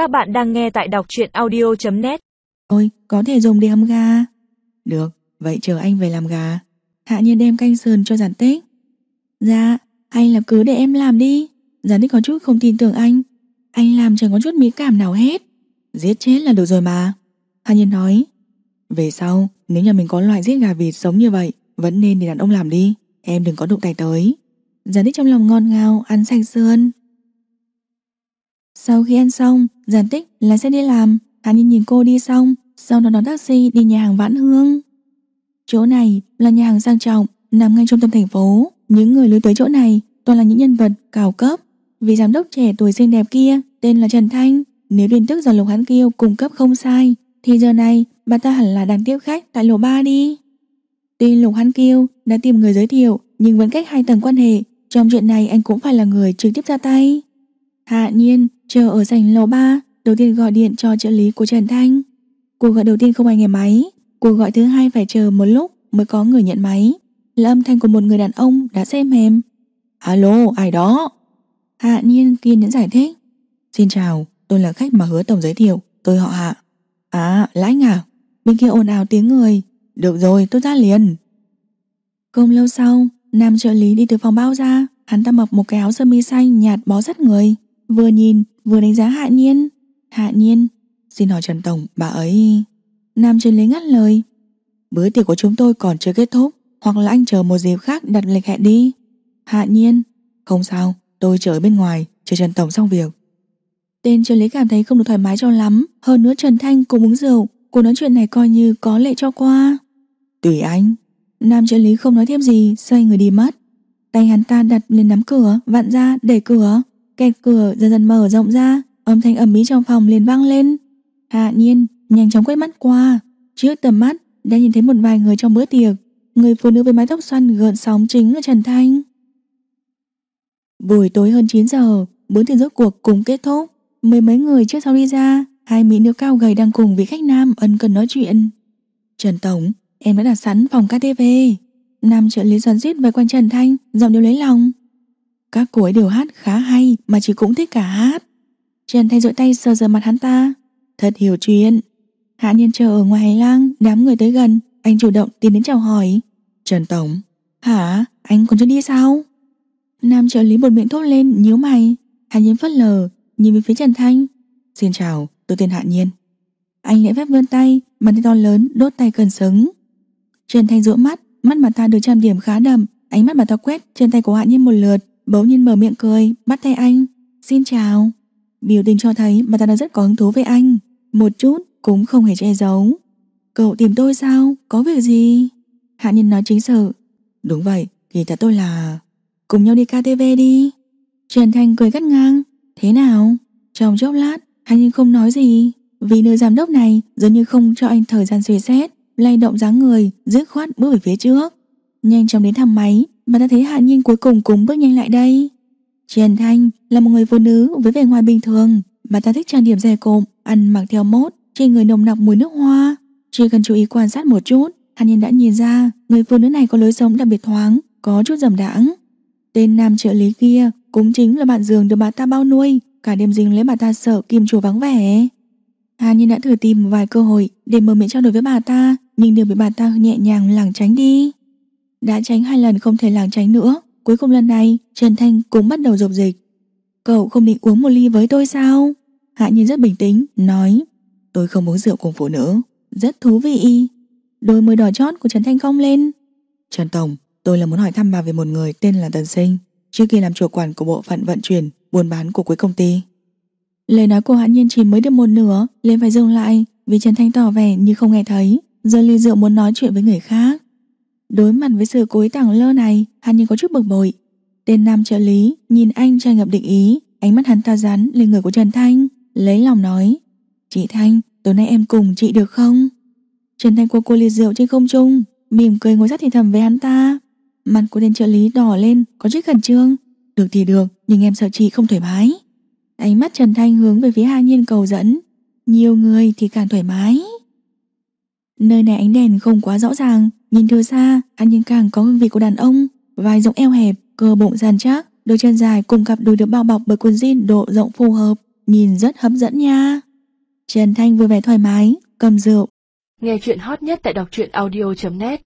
Các bạn đang nghe tại đọc truyện audio.net Ôi, có thể dùng để hầm gà. Được, vậy chờ anh về làm gà. Hạ nhiên đem canh sườn cho giản tích. Dạ, anh là cứ để em làm đi. Giản tích có chút không tin tưởng anh. Anh làm chẳng có chút mỹ cảm nào hết. Giết chết là được rồi mà. Hạ nhiên nói. Về sau, nếu nhà mình có loại giết gà vịt sống như vậy, vẫn nên để đàn ông làm đi. Em đừng có đụng tay tới. Giản tích trong lòng ngon ngào, ăn sạch sườn. Sau khi ăn xong, giản tích là sẽ đi làm. Hạ nhiên nhìn cô đi xong, sau đó đón taxi đi nhà hàng Vãn Hương. Chỗ này là nhà hàng sang trọng, nằm ngay trung tâm thành phố. Những người lui tới chỗ này toàn là những nhân vật cao cấp. vì giám đốc trẻ tuổi xinh đẹp kia tên là Trần Thanh. Nếu tin tức do Lục Hán Kiêu cung cấp không sai, thì giờ này bà ta hẳn là đang tiếp khách tại lầu ba đi. Tuy Lục Hán Kiêu đã tìm người giới thiệu, nhưng vẫn cách hai tầng quan hệ. Trong chuyện này anh cũng phải là người trực tiếp ra tay. Hạ nhiên chờ ở sảnh lầu ba, đầu tiên gọi điện cho trợ lý của Trần Thanh. Cuộc gọi đầu tiên không ai nghe máy, cuộc gọi thứ hai phải chờ một lúc mới có người nhận máy. Là âm thanh của một người đàn ông đã xem mềm. Alo, ai đó? Hạ nhiên kiên nhẫn giải thích. Xin chào, tôi là khách mà hứa tổng giới thiệu, tôi họ Hạ. À, lãi ngả. À? Bên kia ồn ào tiếng người. Được rồi, tôi ra liền. Không lâu sau, nam trợ lý đi từ phòng bao ra, hắn ta mặc một cái áo sơ mi xanh nhạt bó sát người, vừa nhìn vừa đánh giá Hạ Nhiên. Hạ Nhiên, xin hỏi Trần Tổng, bà ấy... Nam trần lý ngắt lời. Bữa tiệc của chúng tôi còn chưa kết thúc, hoặc là anh chờ một dịp khác đặt lịch hẹn đi. Hạ Nhiên, không sao, tôi chờ ở bên ngoài, chờ Trần Tổng xong việc. Tên trần lý cảm thấy không được thoải mái cho lắm, hơn nữa Trần Thanh cũng uống rượu, cuộc nói chuyện này coi như có lệ cho qua. Tùy anh. Nam trợ lý không nói thêm gì, xoay người đi mất. Tay hắn ta đặt lên nắm cửa, vặn ra, để cửa. Kẹt cửa dần dần mở rộng ra, âm thanh ầm ĩ trong phòng liền vang lên. Hạ nhiên, nhanh chóng quét mắt qua. Trước tầm mắt, đã nhìn thấy một vài người trong bữa tiệc. Người phụ nữ với mái tóc xoăn gợn sóng chính là Trần Thanh. Buổi tối hơn 9 giờ, bữa tiệc rốt cuộc cũng kết thúc. Mười mấy người trước sau đi ra, hai mỹ nữ cao gầy đang cùng vị khách nam ân cần nói chuyện. Trần Tổng, em đã đặt sẵn phòng KTV. Nam trợ lý xoắn rít về quanh Trần Thanh, giọng đều lấy lòng. Các cô ấy đều hát khá hay mà chị cũng thích cả hát. Trần Thanh rỗi tay sờ sờ mặt hắn ta. Thật hiểu chuyện. Hạ nhiên chờ ở ngoài hành lang, đám người tới gần, anh chủ động tiến đến chào hỏi. Trần Tổng, hả? Anh còn chưa đi sao? Nam trợ lý một miệng thốt lên, nhíu mày. Hạ nhiên phất lờ, nhìn về phía Trần Thanh. Xin chào, tôi tên Hạ Nhiên. Anh lễ phép vươn tay, bàn tay to lớn, đốt tay cần sứng. Trần Thanh rũa mắt, mắt mặt ta được trang điểm khá đậm, ánh mắt mặt ta quét trên tay của Hạ Nhiên một lượt, bỗng nhiên mở miệng cười, bắt tay anh. Xin chào. Biểu tình cho thấy bà ta đã rất có hứng thú với anh, một chút cũng không hề che giấu. Cậu tìm tôi sao? Có việc gì? Hạ nhân nói chính sự. Đúng vậy, kỳ thật tôi là... Cùng nhau đi KTV đi. Trần Thanh cười gắt ngang. Thế nào? Trong chốc lát, Hạ nhân không nói gì. Vì nữ giám đốc này dường như không cho anh thời gian suy xét, lay động dáng người, dứt khoát bước về phía trước. Nhanh chóng đến thang máy, mà ta thấy Hạ Nhiên cuối cùng cũng bước nhanh lại đây. Trần Thanh là một người phụ nữ với vẻ ngoài bình thường, mà ta thích trang điểm dày cộm, ăn mặc theo mốt, trên người nồng nặc mùi nước hoa. Chỉ cần chú ý quan sát một chút, Hạ Nhiên đã nhìn ra người phụ nữ này có lối sống đặc biệt thoáng, có chút dầm đãng. Tên nam trợ lý kia cũng chính là bạn giường được bà ta bao nuôi, cả đêm dính lấy bà ta sợ kim chủ vắng vẻ. Hà Nhiên đã thử tìm vài cơ hội để mở miệng trao đổi với bà ta, nhưng đều bị bà ta nhẹ nhàng lảng tránh đi. Đã tránh hai lần không thể lảng tránh nữa, cuối cùng lần này Trần Thanh cũng bắt đầu dục dịch. Cậu không định uống một ly với tôi sao? Hạ Nhiên rất bình tĩnh, nói Tôi không uống rượu cùng phụ nữ, rất thú vị. Đôi môi đỏ chót của Trần Thanh cong lên. Trần Tổng, tôi là muốn hỏi thăm bà về một người tên là Tần Sinh, trước khi làm chủ quản của bộ phận vận chuyển, buôn bán của cuối công ty. Lời nói của Hạ Nhiên chỉ mới được một nửa, liền phải dừng lại vì Trần Thanh tỏ vẻ như không nghe thấy, giờ ly rượu muốn nói chuyện với người khác. Đối mặt với sự cối tảng lơ này, hắn Nhiên có chút bực bội. Tên nam trợ lý nhìn anh tràn ngập định ý, ánh mắt hắn ta rắn lên người của Trần Thanh, lấy lòng nói: "Chị Thanh, tối nay em cùng chị được không?" Trần Thanh cô cô ly rượu trên không trung, mỉm cười ngồi sát thì thầm với hắn ta. Mặt của tên trợ lý đỏ lên, có chút khẩn trương. "Được thì được, nhưng em sợ chị không thoải mái." Ánh mắt Trần Thanh hướng về phía Hà Nhiên cầu dẫn Nhiều người thì càng thoải mái Nơi này ánh đèn không quá rõ ràng Nhìn từ xa Hà Nhiên càng có hương vị của đàn ông Vai rộng eo hẹp, cơ bụng dàn chắc Đôi chân dài cùng cặp đùi được bao bọc bởi quần jean độ rộng phù hợp nhìn rất hấp dẫn nha. Trần Thanh vui vẻ thoải mái, cầm rượu. Nghe chuyện hot nhất tại đọc truyện audio.net